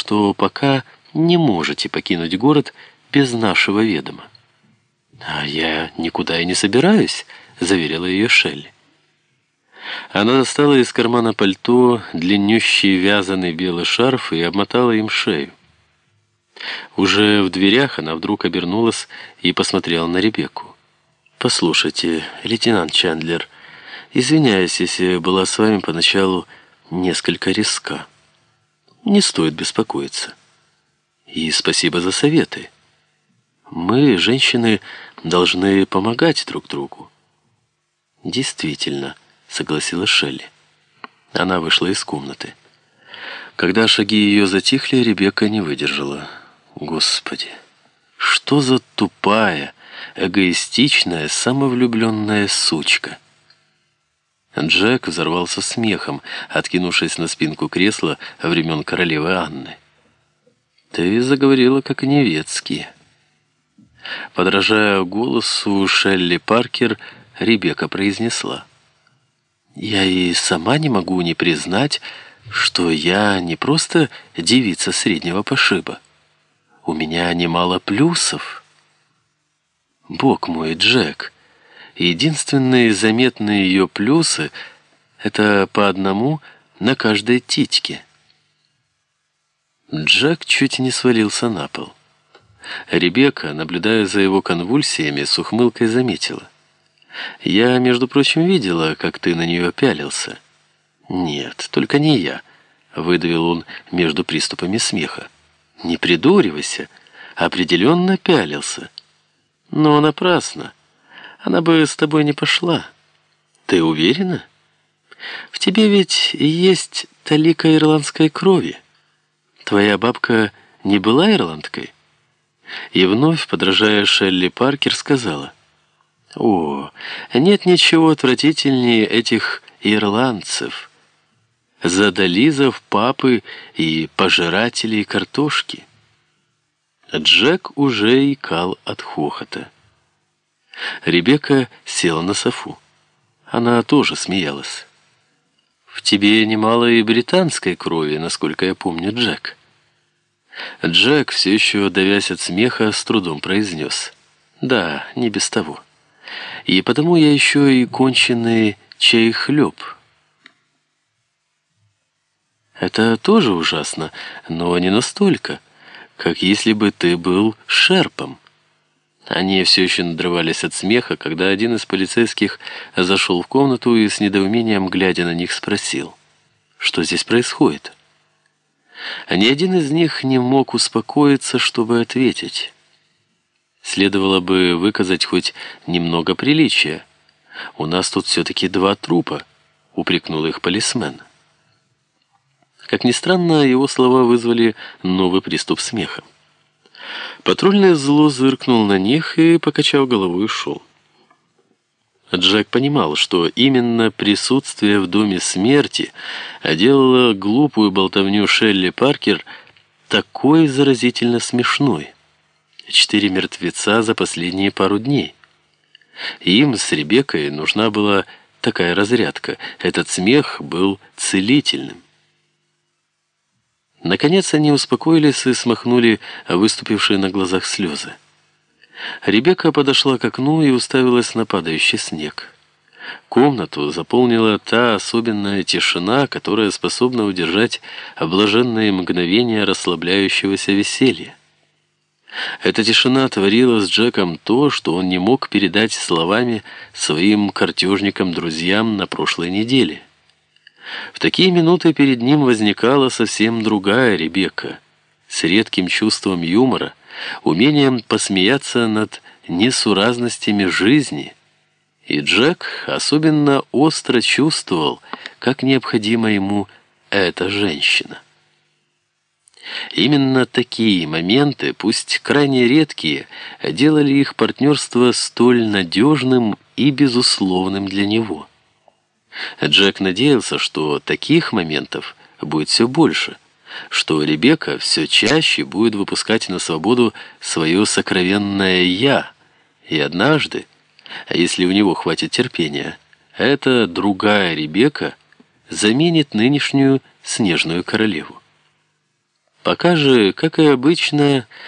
что пока не можете покинуть город без нашего ведома. «А я никуда и не собираюсь», — заверила ее Шелли. Она достала из кармана пальто длиннющий вязаный белый шарф и обмотала им шею. Уже в дверях она вдруг обернулась и посмотрела на Ребекку. «Послушайте, лейтенант Чандлер, извиняюсь, если была с вами поначалу несколько резка. Не стоит беспокоиться. И спасибо за советы. Мы, женщины, должны помогать друг другу». «Действительно», — согласилась Шелли. Она вышла из комнаты. Когда шаги ее затихли, Ребекка не выдержала. Господи, что за тупая, эгоистичная, самовлюбленная сучка. Джек взорвался смехом, откинувшись на спинку кресла времен королевы Анны. «Ты заговорила как невецкий». Подражая голосу Шелли Паркер, Ребекка произнесла. «Я и сама не могу не признать, что я не просто девица среднего пошиба у меня немало плюсов. Бог мой, Джек, единственные заметные ее плюсы — это по одному на каждой титьке. Джек чуть не свалился на пол. Ребекка, наблюдая за его конвульсиями, с ухмылкой заметила. «Я, между прочим, видела, как ты на нее пялился». «Нет, только не я», — выдавил он между приступами смеха. Не придуривайся. Определенно пялился. Но напрасно. Она бы с тобой не пошла. Ты уверена? В тебе ведь есть талика ирландской крови. Твоя бабка не была ирландкой? И вновь, подражая Шелли Паркер, сказала. О, нет ничего отвратительнее этих ирландцев задализов, папы и пожирателей картошки. Джек уже икал от хохота. Ребекка села на софу. Она тоже смеялась. «В тебе немало и британской крови, насколько я помню, Джек». Джек, все еще давясь от смеха, с трудом произнес. «Да, не без того. И потому я еще и конченый чай-хлеб». Это тоже ужасно, но не настолько, как если бы ты был шерпом. Они все еще надрывались от смеха, когда один из полицейских зашел в комнату и с недоумением, глядя на них, спросил, что здесь происходит. Ни один из них не мог успокоиться, чтобы ответить. Следовало бы выказать хоть немного приличия. «У нас тут все-таки два трупа», — упрекнул их полисмен. Как ни странно, его слова вызвали новый приступ смеха. Патрульный зло зыркнул на них и, покачав головой, ушел. Джек понимал, что именно присутствие в доме смерти делало глупую болтовню Шелли Паркер такой заразительно смешной. Четыре мертвеца за последние пару дней. Им с Ребеккой нужна была такая разрядка. Этот смех был целительным. Наконец они успокоились и смахнули выступившие на глазах слезы. Ребекка подошла к окну и уставилась на падающий снег. Комнату заполнила та особенная тишина, которая способна удержать облаженные мгновения расслабляющегося веселья. Эта тишина творила с Джеком то, что он не мог передать словами своим картежникам-друзьям на прошлой неделе. В такие минуты перед ним возникала совсем другая Ребекка, с редким чувством юмора, умением посмеяться над несуразностями жизни. И Джек особенно остро чувствовал, как необходима ему эта женщина. Именно такие моменты, пусть крайне редкие, делали их партнерство столь надежным и безусловным для него. Джек надеялся, что таких моментов будет все больше, что Ребекка все чаще будет выпускать на свободу свое сокровенное «я», и однажды, а если у него хватит терпения, эта другая Ребекка заменит нынешнюю снежную королеву. Пока же, как и обычно,